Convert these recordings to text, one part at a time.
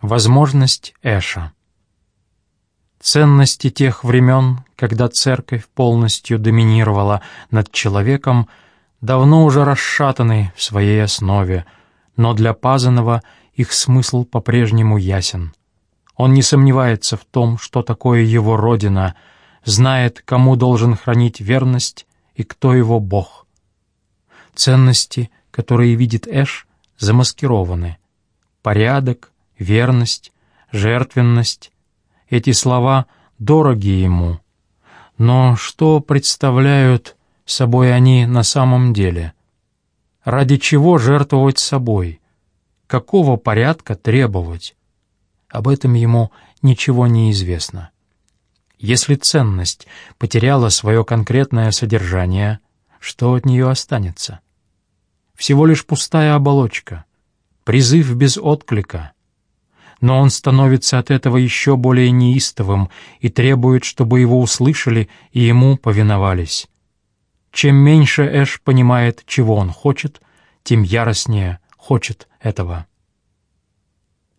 Возможность Эша Ценности тех времен, когда церковь полностью доминировала над человеком, давно уже расшатаны в своей основе, но для Пазанова их смысл по-прежнему ясен. Он не сомневается в том, что такое его родина, знает, кому должен хранить верность и кто его Бог. Ценности, которые видит Эш, замаскированы. Порядок, верность, жертвенность — эти слова дороги ему. Но что представляют собой они на самом деле? Ради чего жертвовать собой? Какого порядка требовать? Об этом ему ничего не известно. Если ценность потеряла свое конкретное содержание, что от нее останется? Всего лишь пустая оболочка, призыв без отклика. Но он становится от этого еще более неистовым и требует, чтобы его услышали и ему повиновались. Чем меньше Эш понимает, чего он хочет, тем яростнее хочет этого.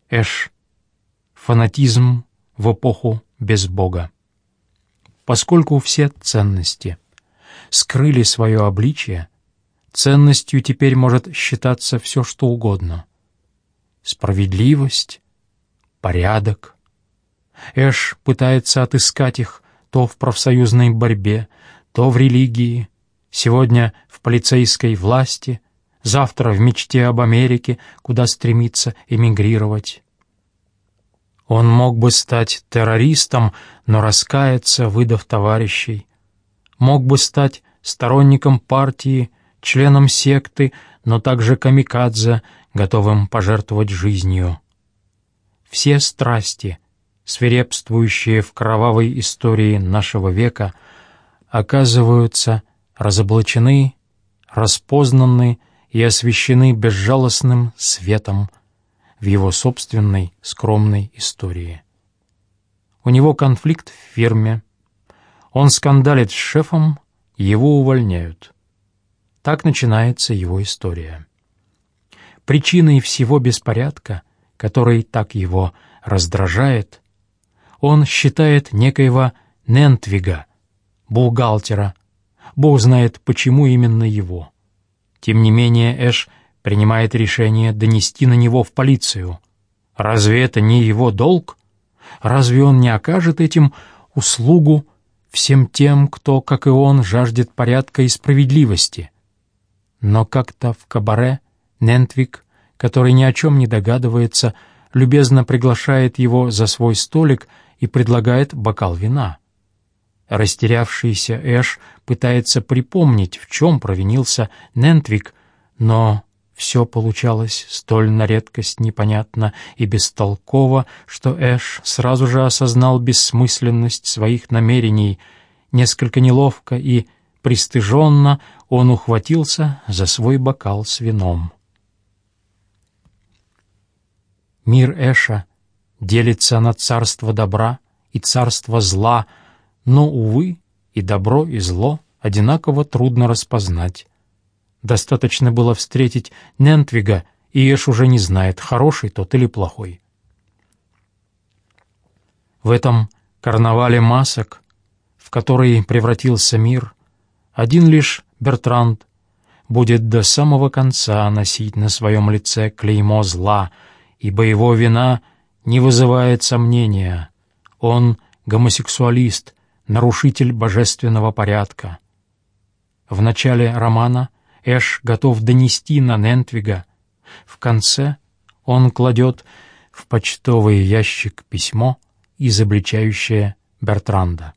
Эш фанатизм в эпоху без Бога. Поскольку все ценности скрыли свое обличие, ценностью теперь может считаться все, что угодно. Справедливость, порядок. Эш пытается отыскать их то в профсоюзной борьбе, то в религии, сегодня в полицейской власти, завтра в мечте об Америке, куда стремится эмигрировать. Он мог бы стать террористом, но раскаяться, выдав товарищей. Мог бы стать сторонником партии, членом секты, но также камикадзе, готовым пожертвовать жизнью. Все страсти, свирепствующие в кровавой истории нашего века, оказываются разоблачены, распознаны и освещены безжалостным светом — в его собственной скромной истории. У него конфликт в фирме. Он скандалит с шефом, его увольняют. Так начинается его история. Причиной всего беспорядка, который так его раздражает, он считает некоего Нентвига, бухгалтера. Бог знает, почему именно его. Тем не менее, Эш — принимает решение донести на него в полицию. Разве это не его долг? Разве он не окажет этим услугу всем тем, кто, как и он, жаждет порядка и справедливости? Но как-то в кабаре Нентвик, который ни о чем не догадывается, любезно приглашает его за свой столик и предлагает бокал вина. Растерявшийся Эш пытается припомнить, в чем провинился Нентвик, но все получалось столь на редкость непонятно и бестолково, что Эш сразу же осознал бессмысленность своих намерений. Несколько неловко и пристыженно он ухватился за свой бокал с вином. Мир Эша делится на царство добра и царство зла, но, увы, и добро, и зло одинаково трудно распознать. Достаточно было встретить Нентвига, и Эш уже не знает, хороший тот или плохой. В этом карнавале масок, в который превратился мир, один лишь Бертранд будет до самого конца носить на своем лице клеймо зла, ибо его вина не вызывает сомнения. Он гомосексуалист, нарушитель божественного порядка. В начале романа — Эш готов донести на Нентвига. В конце он кладет в почтовый ящик письмо, изобличающее Бертранда.